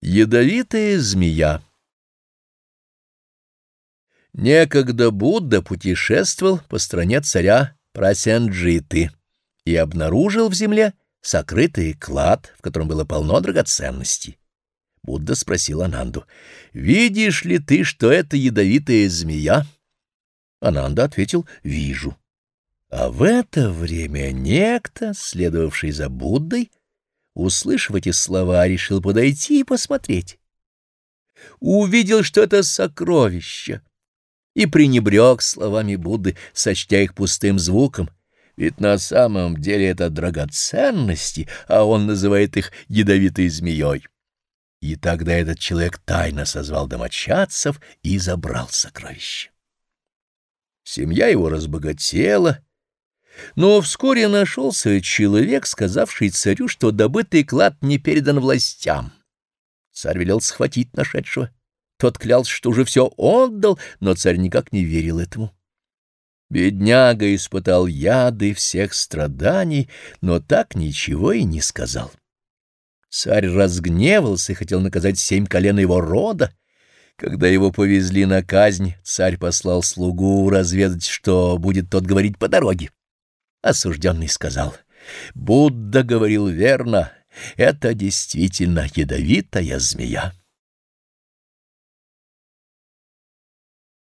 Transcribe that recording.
Ядовитая змея Некогда Будда путешествовал по стране царя Прасенджиты и обнаружил в земле сокрытый клад, в котором было полно драгоценностей. Будда спросил Ананду, «Видишь ли ты, что это ядовитая змея?» Ананда ответил, «Вижу». А в это время некто, следовавший за Буддой, услышав эти слова, решил подойти и посмотреть. Увидел, что это сокровище, и пренебрег словами Будды, сочтя их пустым звуком, ведь на самом деле это драгоценности, а он называет их ядовитой змеей. И тогда этот человек тайно созвал домочадцев и забрал сокровище. Семья его разбогатела, но вскоре нашелся человек, сказавший царю, что добытый клад не передан властям. Царь велел схватить нашедшего. Тот клялся, что уже все отдал, но царь никак не верил этому. Бедняга испытал яды всех страданий, но так ничего и не сказал. Царь разгневался и хотел наказать семь колен его рода. Когда его повезли на казнь, царь послал слугу разведать, что будет тот говорить по дороге. Осужденный сказал, «Будда говорил верно, это действительно ядовитая змея».